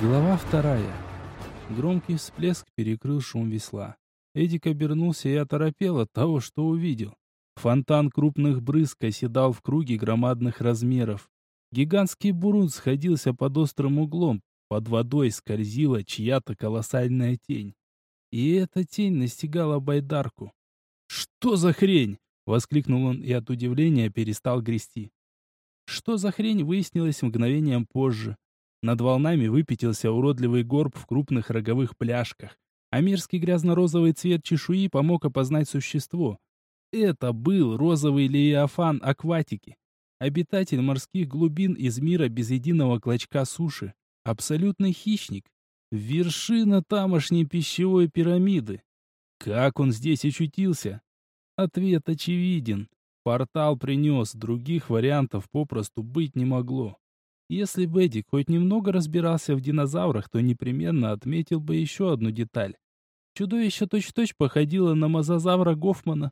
Глава вторая. Громкий всплеск перекрыл шум весла. Эдик обернулся и оторопел от того, что увидел. Фонтан крупных брызг оседал в круге громадных размеров. Гигантский бурун сходился под острым углом, под водой скользила чья-то колоссальная тень. И эта тень настигала байдарку. «Что за хрень?» — воскликнул он и от удивления перестал грести. Что за хрень, выяснилось мгновением позже. Над волнами выпятился уродливый горб в крупных роговых пляшках, а мерзкий грязно-розовый цвет чешуи помог опознать существо. Это был розовый леиафан акватики, обитатель морских глубин из мира без единого клочка суши, абсолютный хищник, вершина тамошней пищевой пирамиды. Как он здесь очутился? Ответ очевиден. Портал принес, других вариантов попросту быть не могло. Если бы Эдик хоть немного разбирался в динозаврах, то непременно отметил бы еще одну деталь. Чудовище точь-в-точь -точь походило на мозазавра Гофмана.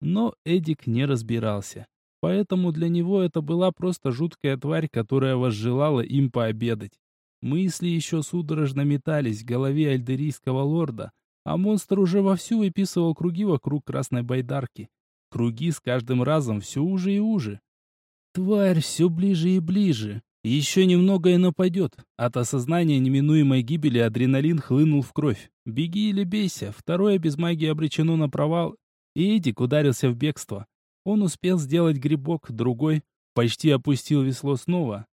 Но Эдик не разбирался. Поэтому для него это была просто жуткая тварь, которая возжелала им пообедать. Мысли еще судорожно метались в голове альдерийского лорда, а монстр уже вовсю выписывал круги вокруг красной байдарки. Круги с каждым разом все уже и уже. Тварь все ближе и ближе. Еще немного и нападет. От осознания неминуемой гибели адреналин хлынул в кровь. Беги или бейся. Второе без магии обречено на провал. И Эдик ударился в бегство. Он успел сделать грибок, другой почти опустил весло снова.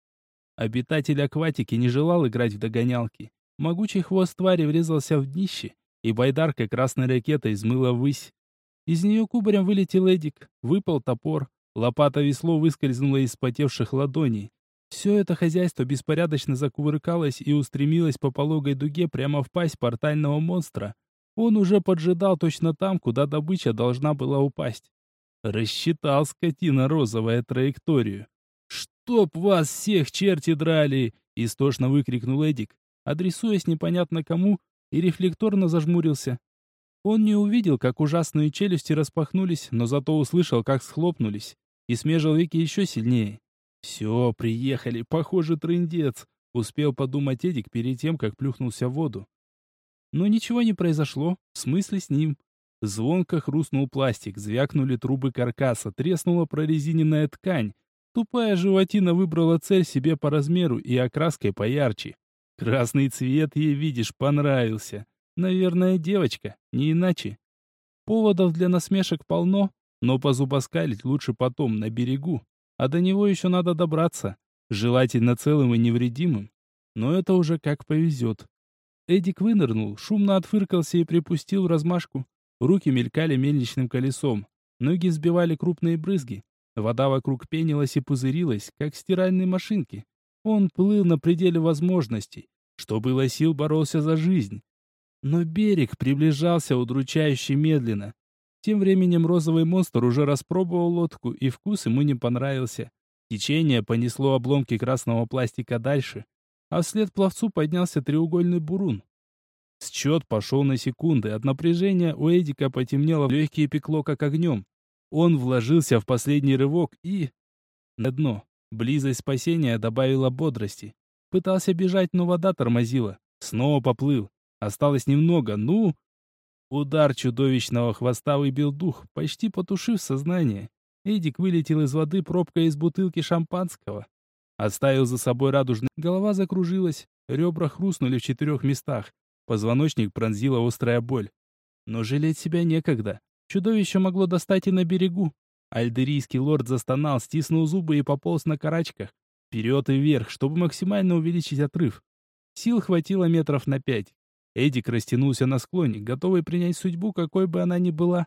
Обитатель акватики не желал играть в догонялки. Могучий хвост твари врезался в днище, и байдарка красной ракетой взмыла ввысь. Из нее кубарем вылетел Эдик, выпал топор, Лопата-весло выскользнуло из потевших ладоней. Все это хозяйство беспорядочно закувыркалось и устремилось по пологой дуге прямо в пасть портального монстра. Он уже поджидал точно там, куда добыча должна была упасть. Рассчитал скотина розовая траекторию. «Чтоб вас всех черти драли!» — истошно выкрикнул Эдик, адресуясь непонятно кому, и рефлекторно зажмурился. Он не увидел, как ужасные челюсти распахнулись, но зато услышал, как схлопнулись и смежил веки еще сильнее. «Все, приехали, похоже, трындец», — успел подумать Эдик перед тем, как плюхнулся в воду. Но ничего не произошло, в смысле с ним. Звонко хрустнул пластик, звякнули трубы каркаса, треснула прорезиненная ткань. Тупая животина выбрала цель себе по размеру и окраской поярче. Красный цвет ей, видишь, понравился. Наверное, девочка, не иначе. Поводов для насмешек полно, но позубоскалить лучше потом, на берегу. А до него еще надо добраться. Желательно целым и невредимым. Но это уже как повезет. Эдик вынырнул, шумно отфыркался и припустил в размашку. Руки мелькали мельничным колесом. Ноги сбивали крупные брызги. Вода вокруг пенилась и пузырилась, как в стиральной машинке. Он плыл на пределе возможностей. Что было сил, боролся за жизнь. Но берег приближался удручающе медленно. Тем временем розовый монстр уже распробовал лодку, и вкус ему не понравился. Течение понесло обломки красного пластика дальше, а вслед пловцу поднялся треугольный бурун. Счет пошел на секунды, от напряжения у Эдика потемнело, легкие пекло как огнем. Он вложился в последний рывок и... На дно. Близость спасения добавила бодрости. Пытался бежать, но вода тормозила. Снова поплыл. Осталось немного, ну... Удар чудовищного хвоста выбил дух, почти потушив сознание. Эдик вылетел из воды пробкой из бутылки шампанского. Оставил за собой радужный... Голова закружилась, ребра хрустнули в четырех местах. Позвоночник пронзила острая боль. Но жалеть себя некогда. Чудовище могло достать и на берегу. Альдерийский лорд застонал, стиснул зубы и пополз на карачках. Вперед и вверх, чтобы максимально увеличить отрыв. Сил хватило метров на пять. Эдик растянулся на склоне, готовый принять судьбу, какой бы она ни была.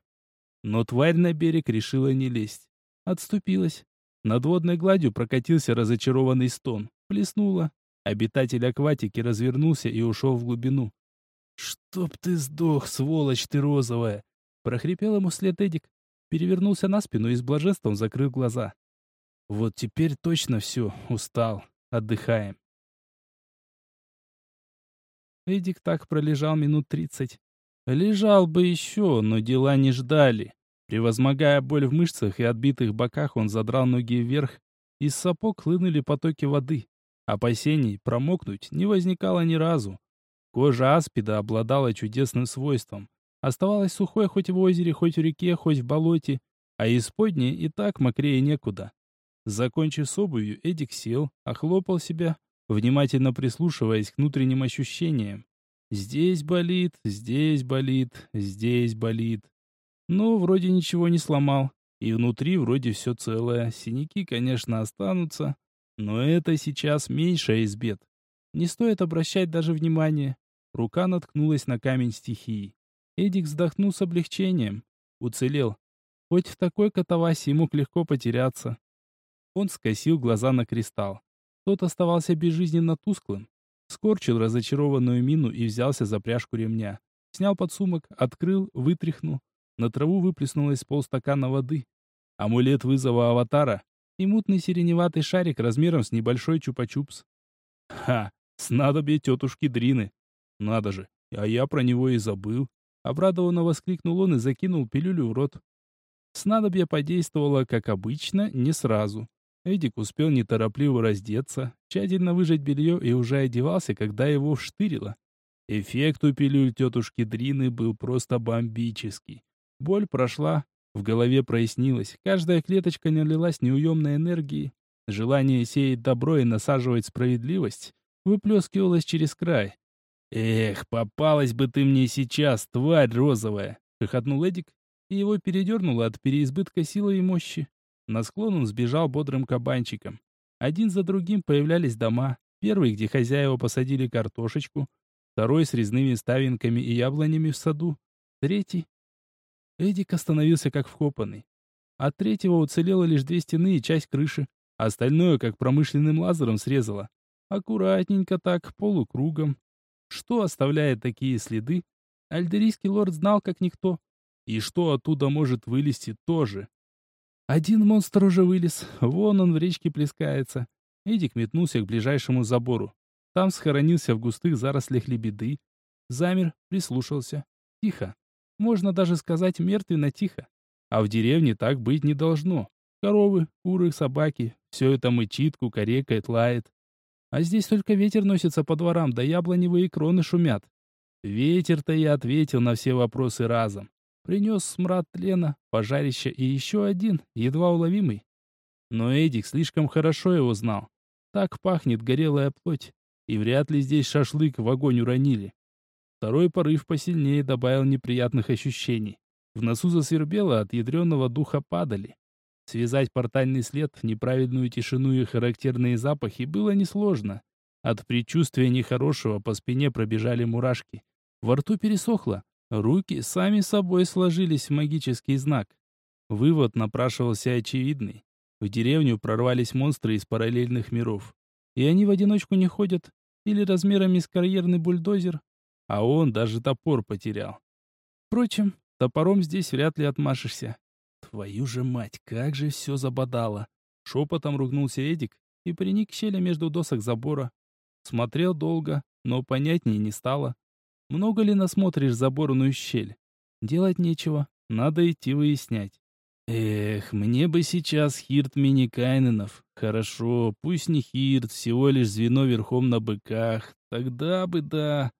Но тварь на берег решила не лезть. Отступилась. Над водной гладью прокатился разочарованный стон. Плеснула. Обитатель акватики развернулся и ушел в глубину. «Чтоб ты сдох, сволочь ты розовая!» Прохрипел ему след Эдик. Перевернулся на спину и с блаженством закрыл глаза. «Вот теперь точно все, устал. Отдыхаем». Эдик так пролежал минут тридцать. Лежал бы еще, но дела не ждали. Превозмогая боль в мышцах и отбитых боках, он задрал ноги вверх. Из сапог хлынули потоки воды. Опасений промокнуть не возникало ни разу. Кожа аспида обладала чудесным свойством. Оставалась сухой хоть в озере, хоть в реке, хоть в болоте, а исподней и так мокрее некуда. Закончив с обувью, Эдик сел, охлопал себя, внимательно прислушиваясь к внутренним ощущениям. Здесь болит, здесь болит, здесь болит. Но вроде ничего не сломал. И внутри вроде все целое. Синяки, конечно, останутся. Но это сейчас меньшая из бед. Не стоит обращать даже внимания. Рука наткнулась на камень стихии. Эдик вздохнул с облегчением. Уцелел. Хоть в такой катавасии мог легко потеряться. Он скосил глаза на кристалл. Тот оставался безжизненно тусклым. Скорчил разочарованную мину и взялся за пряжку ремня. Снял подсумок, открыл, вытряхнул. На траву выплеснулось полстакана воды. Амулет вызова аватара и мутный сиреневатый шарик размером с небольшой чупа-чупс. Ха, снадобье тетушки Дрины. Надо же, а я про него и забыл. Обрадованно воскликнул он и закинул пилюлю в рот. Снадобье подействовало, как обычно, не сразу. Эдик успел неторопливо раздеться, тщательно выжать белье и уже одевался, когда его вштырило. Эффект у пилюль тетушки Дрины был просто бомбический. Боль прошла, в голове прояснилось, каждая клеточка налилась неуемной энергией. Желание сеять добро и насаживать справедливость выплескивалось через край. «Эх, попалась бы ты мне сейчас, тварь розовая!» — хохотнул Эдик, и его передернуло от переизбытка силы и мощи. На склон он сбежал бодрым кабанчиком. Один за другим появлялись дома. Первый, где хозяева посадили картошечку. Второй с резными ставинками и яблонями в саду. Третий. Эдик остановился как вкопанный. От третьего уцелело лишь две стены и часть крыши. Остальное, как промышленным лазером, срезало. Аккуратненько так, полукругом. Что оставляет такие следы? Альдерийский лорд знал, как никто. И что оттуда может вылезти тоже. Один монстр уже вылез, вон он в речке плескается. Эдик метнулся к ближайшему забору. Там схоронился в густых зарослях лебеды. Замер, прислушался. Тихо. Можно даже сказать мертвенно тихо. А в деревне так быть не должно. Коровы, куры, собаки. Все это мычит, кукарекает, лает. А здесь только ветер носится по дворам, да яблоневые кроны шумят. Ветер-то и ответил на все вопросы разом. Принес смрад тлена, пожарища и еще один, едва уловимый. Но Эдик слишком хорошо его знал. Так пахнет горелая плоть, и вряд ли здесь шашлык в огонь уронили. Второй порыв посильнее добавил неприятных ощущений. В носу засвербело, от ядреного духа падали. Связать портальный след неправедную тишину и характерные запахи было несложно. От предчувствия нехорошего по спине пробежали мурашки. Во рту пересохло, Руки сами собой сложились в магический знак. Вывод напрашивался очевидный. В деревню прорвались монстры из параллельных миров. И они в одиночку не ходят, или размерами с карьерный бульдозер, а он даже топор потерял. Впрочем, топором здесь вряд ли отмашешься. Твою же мать, как же все забодало! Шепотом ругнулся Эдик и приник к щели между досок забора. Смотрел долго, но понятнее не стало. Много ли насмотришь заборную щель? Делать нечего, надо идти выяснять. Эх, мне бы сейчас Хирт Миникайненов. Хорошо, пусть не Хирт, всего лишь звено верхом на быках. Тогда бы да.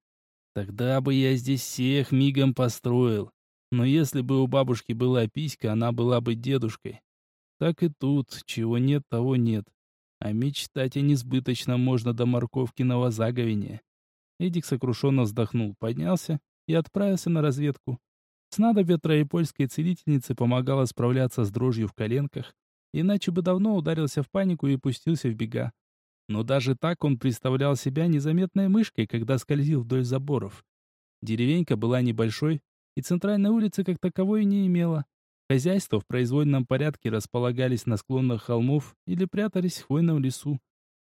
Тогда бы я здесь всех мигом построил. Но если бы у бабушки была писька, она была бы дедушкой. Так и тут, чего нет, того нет. А мечтать о несбыточном можно до морковки на возаговине. Эдик сокрушенно вздохнул, поднялся и отправился на разведку. Снадобье троепольской целительницы помогало справляться с дрожью в коленках, иначе бы давно ударился в панику и пустился в бега. Но даже так он представлял себя незаметной мышкой, когда скользил вдоль заборов. Деревенька была небольшой, и центральной улицы как таковой не имела. Хозяйства в произвольном порядке располагались на склонах холмов или прятались в хвойном лесу.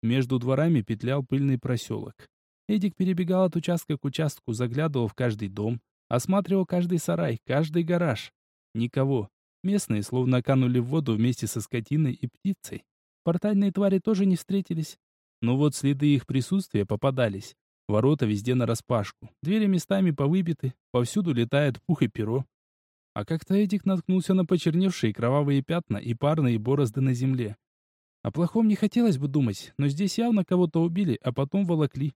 Между дворами петлял пыльный проселок. Эдик перебегал от участка к участку, заглядывал в каждый дом, осматривал каждый сарай, каждый гараж. Никого. Местные словно канули в воду вместе со скотиной и птицей. Портальные твари тоже не встретились. Но вот следы их присутствия попадались. Ворота везде нараспашку, двери местами повыбиты, повсюду летает пух и перо. А как-то Эдик наткнулся на почерневшие кровавые пятна и парные борозды на земле. О плохом не хотелось бы думать, но здесь явно кого-то убили, а потом волокли.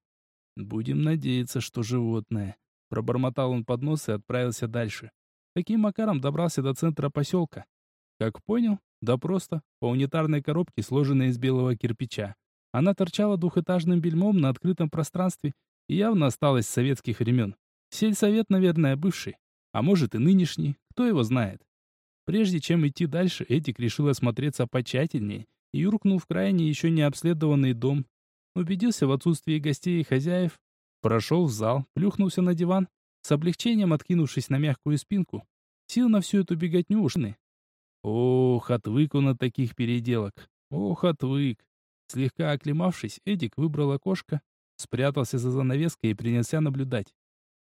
Будем надеяться, что животное. Пробормотал он под нос и отправился дальше. Каким макаром добрался до центра поселка? Как понял? Да просто, по унитарной коробке, сложенной из белого кирпича. Она торчала двухэтажным бельмом на открытом пространстве и явно осталась с советских времен. Сельсовет, наверное, бывший. А может и нынешний, кто его знает. Прежде чем идти дальше, Эдик решил осмотреться потщательнее и юркнул в крайне еще не обследованный дом. Убедился в отсутствии гостей и хозяев, прошел в зал, плюхнулся на диван, с облегчением откинувшись на мягкую спинку. Сил на всю эту беготню ушны. Ох, отвык он от таких переделок. Ох, отвык. Слегка оклемавшись, Эдик выбрал окошко, спрятался за занавеской и принялся наблюдать.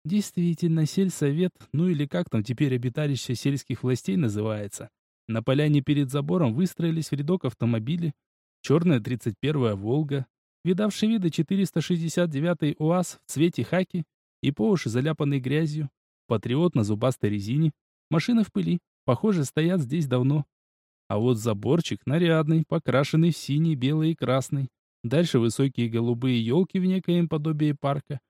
Действительно, сельсовет, ну или как там теперь обиталище сельских властей называется. На поляне перед забором выстроились в рядок автомобили. Черная 31-я «Волга», видавший виды 469-й УАЗ в цвете хаки и по уши заляпанный грязью, патриот на зубастой резине, машины в пыли, похоже, стоят здесь давно. А вот заборчик нарядный, покрашенный в синий, белый и красный. Дальше высокие голубые елки в некоем подобии парка.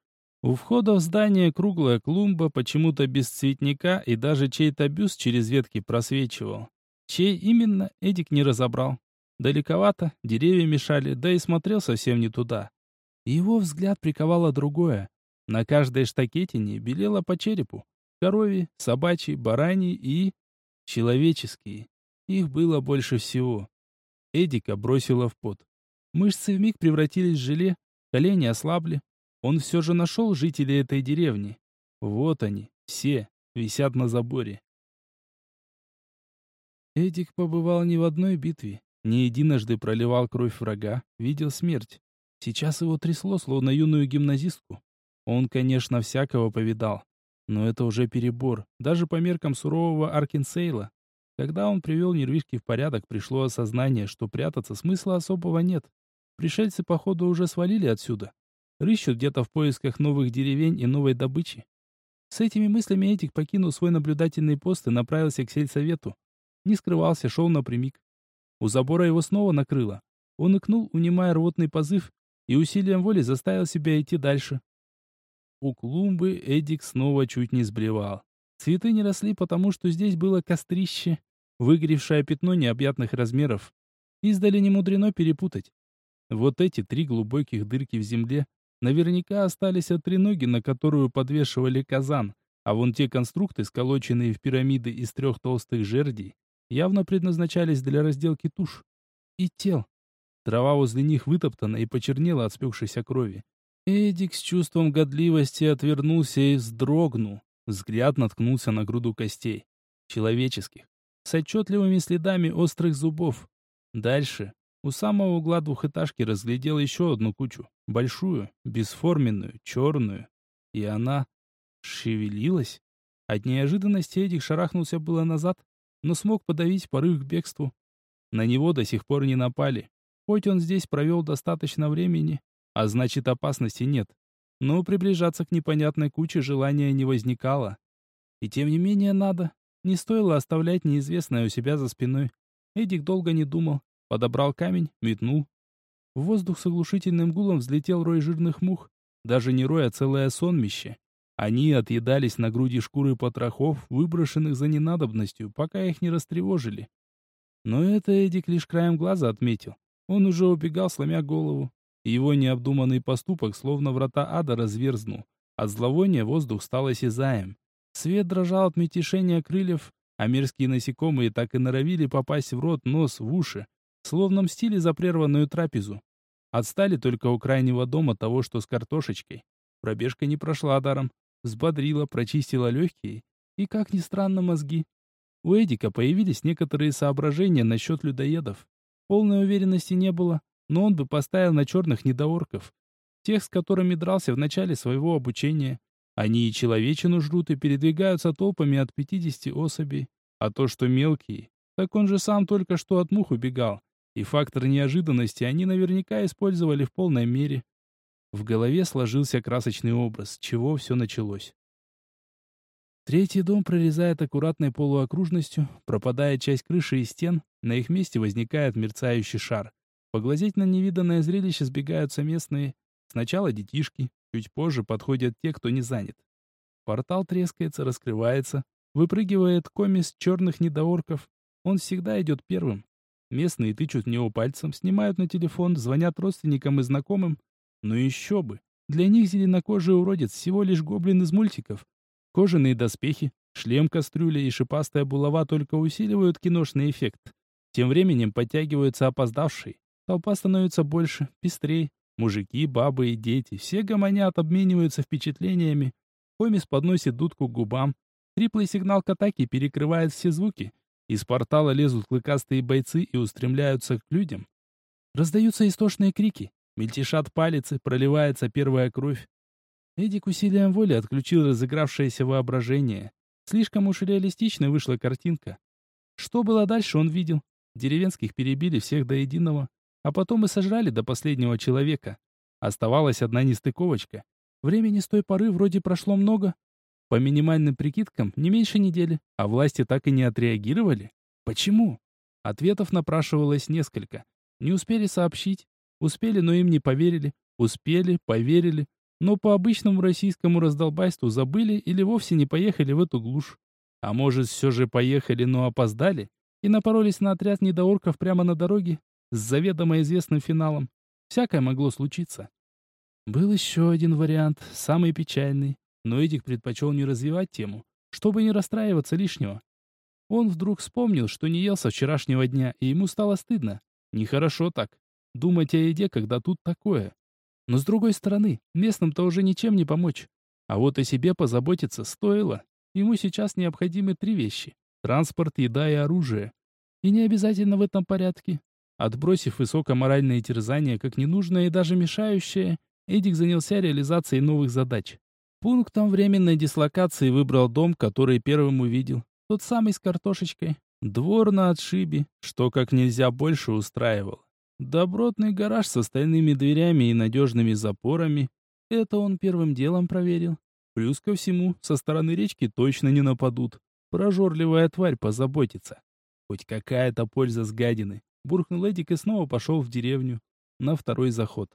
У входа в здание круглая клумба, почему-то без цветника, и даже чей-то бюст через ветки просвечивал. Чей именно, Эдик не разобрал. Далековато, деревья мешали, да и смотрел совсем не туда. Его взгляд приковало другое. На каждой штакетине белело по черепу. Коровьи, собачьи, бараньи и... человеческие. Их было больше всего. Эдика бросила в пот. Мышцы вмиг превратились в желе, колени ослабли, он все же нашел жителей этой деревни. Вот они, все, висят на заборе. Эдик побывал не в одной битве, не единожды проливал кровь врага, видел смерть. Сейчас его трясло, словно юную гимназистку. Он, конечно, всякого повидал, но это уже перебор, даже по меркам сурового Аркинсейла. Когда он привел нервишки в порядок, пришло осознание, что прятаться смысла особого нет. Пришельцы, походу, уже свалили отсюда. Рыщут где-то в поисках новых деревень и новой добычи. С этими мыслями Этик покинул свой наблюдательный пост и направился к сельсовету. Не скрывался, шел напрямик. У забора его снова накрыло. Он икнул, унимая рвотный позыв, и усилием воли заставил себя идти дальше. У клумбы Эдик снова чуть не сблевал. Цветы не росли, потому что здесь было кострище, выгоревшее пятно необъятных размеров. Издали не мудрено перепутать. Вот эти три глубоких дырки в земле Наверняка остались от треноги, на которую подвешивали казан, а вон те конструкты, сколоченные в пирамиды из трех толстых жердей, явно предназначались для разделки туш и тел. Трава возле них вытоптана и почернела от спекшейся крови. Эдик с чувством годливости отвернулся и вздрогнул. Взгляд наткнулся на груду костей. Человеческих. С отчетливыми следами острых зубов. Дальше у самого угла двухэтажки разглядел еще одну кучу. Большую, бесформенную, черную. И она шевелилась. От неожиданности Эдик шарахнулся было назад, но смог подавить порыв к бегству. На него до сих пор не напали. Хоть он здесь провел достаточно времени, а значит опасности нет. Но приближаться к непонятной куче желания не возникало. И тем не менее надо. Не стоило оставлять неизвестное у себя за спиной. Эдик долго не думал, Подобрал камень, метнул. В воздух с оглушительным гулом взлетел рой жирных мух. Даже не рой, а целое сонмище. Они отъедались на груди шкуры потрохов, выброшенных за ненадобностью, пока их не растревожили. Но это Эдик лишь краем глаза отметил. Он уже убегал, сломя голову. Его необдуманный поступок словно врата ада разверзнул. От зловония воздух стал осязаем. Свет дрожал от мельтешения крыльев, а мерзкие насекомые так и норовили попасть в рот, нос, в уши словно мстили за прерванную трапезу. Отстали только у крайнего дома того, что с картошечкой. Пробежка не прошла даром, взбодрила, прочистила легкие и, как ни странно, мозги. У Эдика появились некоторые соображения насчет людоедов. Полной уверенности не было, но он бы поставил на черных недоорков. Тех, с которыми дрался в начале своего обучения. Они и человечину жрут и передвигаются толпами от 50 особей. А то, что мелкие, так он же сам только что от мух убегал и фактор неожиданности они наверняка использовали в полной мере. В голове сложился красочный образ, чего все началось. Третий дом прорезает аккуратной полуокружностью, пропадая часть крыши и стен, на их месте возникает мерцающий шар, Поглазеть на невиданное зрелище сбегаются местные. Сначала детишки, чуть позже подходят те, кто не занят. Портал трескается, раскрывается. Выпрыгивает комис черных недоорков. Он всегда идет первым. Местные тычут в него пальцем, снимают на телефон, звонят родственникам и знакомым. Но еще бы. Для них зеленокожий уродец всего лишь гоблин из мультиков. Кожаные доспехи, шлем кастрюля и шипастая булава только усиливают киношный эффект. Тем временем подтягиваются опоздавшие. Толпа становится больше, пестрей. Мужики, бабы и дети, все гомонят, обмениваются впечатлениями. Комис подносит дудку к губам. Триплый сигнал к атаке перекрывает все звуки. Из портала лезут клыкастые бойцы и устремляются к людям. Раздаются истошные крики. Мельтешат палицы, проливается первая кровь. Эдик усилием воли отключил разыгравшееся воображение. Слишком уж реалистичной вышла картинка. Что было дальше, он видел. Деревенских перебили всех до единого, а потом и сожрали до последнего человека. Оставалась одна нестыковочка. Времени с той поры вроде прошло много. По минимальным прикидкам, не меньше недели, а власти так и не отреагировали. Почему? Ответов напрашивалось несколько. Не успели сообщить. Успели, но им не поверили. Успели, поверили. Но по обычному российскому раздолбайству забыли или вовсе не поехали в эту глушь. А может, все же поехали, но опоздали? И напоролись на отряд недоорков прямо на дороге? С заведомо известным финалом. Всякое могло случиться. Был еще один вариант, самый печальный. Но Эдик предпочел не развивать тему, чтобы не расстраиваться лишнего. Он вдруг вспомнил, что не ел со вчерашнего дня, и ему стало стыдно. Нехорошо так. Думать о еде, когда тут такое. Но с другой стороны, местным-то уже ничем не помочь. А вот о себе позаботиться стоило. Ему сейчас необходимы три вещи. Транспорт, еда и оружие. И не обязательно в этом порядке. Отбросив высокоморальные терзания как ненужное и даже мешающее, Эдик занялся реализацией новых задач. Пунктом временной дислокации выбрал дом, который первым увидел. Тот самый с картошечкой. Двор на отшибе, что как нельзя больше устраивал. Добротный гараж с остальными дверями и надежными запорами. Это он первым делом проверил. Плюс ко всему, со стороны речки точно не нападут. Прожорливая тварь позаботится. Хоть какая-то польза с гадины. Буркнул Эдик и снова пошел в деревню. На второй заход.